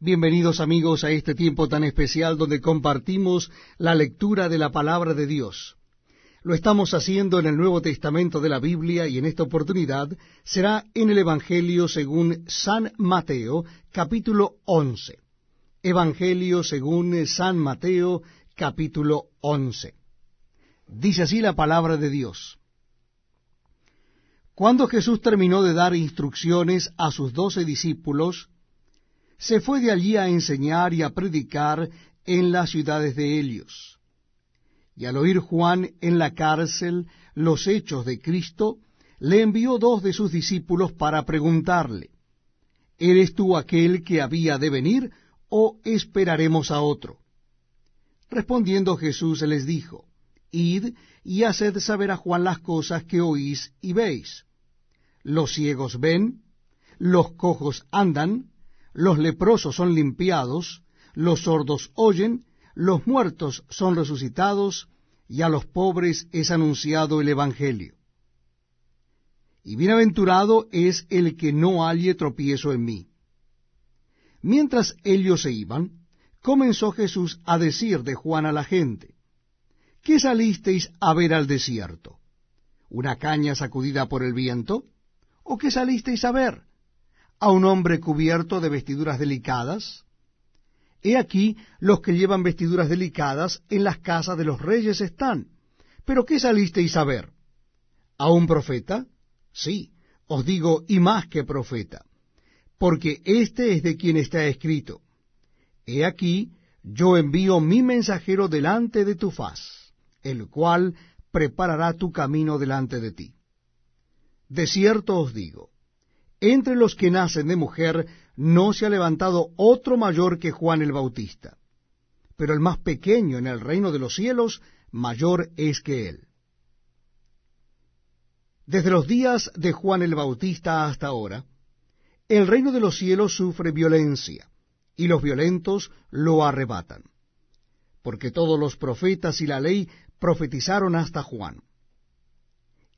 Bienvenidos amigos a este tiempo tan especial donde compartimos la lectura de la palabra de Dios. Lo estamos haciendo en el Nuevo Testamento de la Biblia y en esta oportunidad será en el Evangelio según San Mateo, capítulo 11. Evangelio según San Mateo, capítulo 11. Dice así la palabra de Dios. Cuando Jesús terminó de dar instrucciones a sus doce discípulos, se fue de allí a enseñar y a predicar en las ciudades de Helios. Y al oír Juan en la cárcel los hechos de Cristo, le envió dos de sus discípulos para preguntarle, ¿Eres tú aquel que había de venir o esperaremos a otro? Respondiendo Jesús les dijo, Id y haced saber a Juan las cosas que oís y veis. Los ciegos ven, los cojos andan, los leprosos son limpiados, los sordos oyen, los muertos son resucitados, y a los pobres es anunciado el Evangelio. Y bienaventurado es el que no halle tropiezo en mí. Mientras ellos se iban, comenzó Jesús a decir de Juan a la gente, ¿qué salisteis a ver al desierto? ¿Una caña sacudida por el viento? ¿O qué salisteis a ver? A un hombre cubierto de vestiduras delicadas? He aquí los que llevan vestiduras delicadas en las casas de los reyes están. ¿Pero qué salisteis a ver? ¿A un profeta? Sí, os digo, y más que profeta, porque este es de quien está escrito. He aquí, yo envío mi mensajero delante de tu faz, el cual preparará tu camino delante de ti. De cierto os digo, entre los que nacen de mujer no se ha levantado otro mayor que Juan el Bautista, pero el más pequeño en el reino de los cielos mayor es que él. Desde los días de Juan el Bautista hasta ahora, el reino de los cielos sufre violencia, y los violentos lo arrebatan, porque todos los profetas y la ley profetizaron hasta Juan.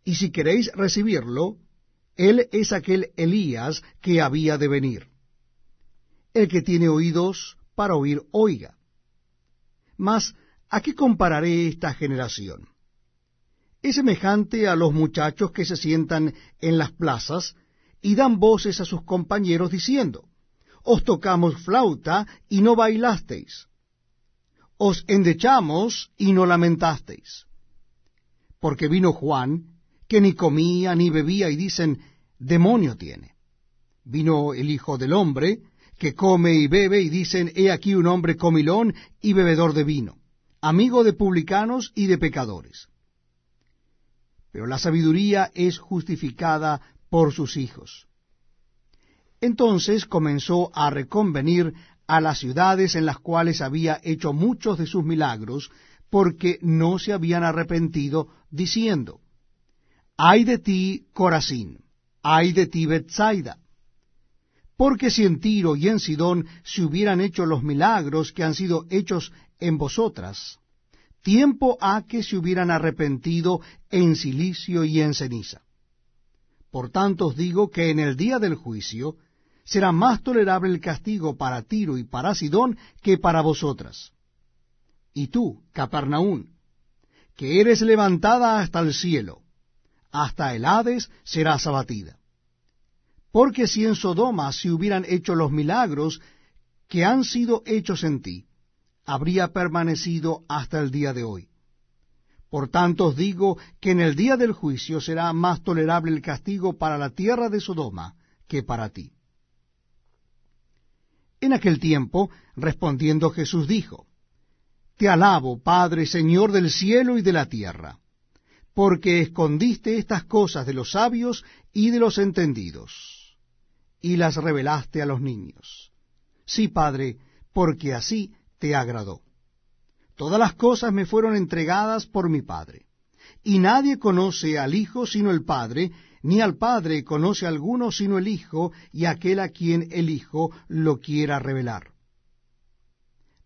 Y si queréis recibirlo, él es aquel Elías que había de venir. El que tiene oídos para oír, oiga. Mas, ¿a qué compararé esta generación? Es semejante a los muchachos que se sientan en las plazas y dan voces a sus compañeros diciendo, Os tocamos flauta y no bailasteis. Os endechamos y no lamentasteis. Porque vino Juan, que ni comía ni bebía, y dicen, demonio tiene. Vino el Hijo del Hombre, que come y bebe, y dicen, he aquí un hombre comilón y bebedor de vino, amigo de publicanos y de pecadores. Pero la sabiduría es justificada por sus hijos. Entonces comenzó a reconvenir a las ciudades en las cuales había hecho muchos de sus milagros, porque no se habían arrepentido, diciendo, Ay de ti, Corazín ay de ti, Bethsaida. Porque si en Tiro y en Sidón se hubieran hecho los milagros que han sido hechos en vosotras, tiempo ha que se hubieran arrepentido en silicio y en ceniza. Por tanto os digo que en el día del juicio será más tolerable el castigo para Tiro y para Sidón que para vosotras. Y tú, Capernaún, que eres levantada hasta el cielo, hasta el Hades serás abatida. Porque si en Sodoma se hubieran hecho los milagros que han sido hechos en ti, habría permanecido hasta el día de hoy. Por tanto os digo que en el día del juicio será más tolerable el castigo para la tierra de Sodoma que para ti. En aquel tiempo, respondiendo Jesús dijo, Te alabo, Padre, Señor del cielo y de la tierra porque escondiste estas cosas de los sabios y de los entendidos, y las revelaste a los niños. Sí, Padre, porque así te agradó. Todas las cosas me fueron entregadas por mi Padre, y nadie conoce al Hijo sino el Padre, ni al Padre conoce alguno sino el Hijo, y aquel a quien el Hijo lo quiera revelar.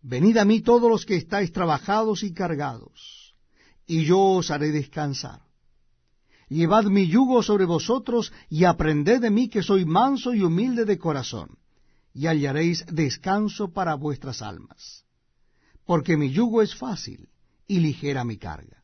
Venid a mí todos los que estáis trabajados y cargados y yo os haré descansar. Llevad mi yugo sobre vosotros y aprended de mí que soy manso y humilde de corazón, y hallaréis descanso para vuestras almas. Porque mi yugo es fácil y ligera mi carga.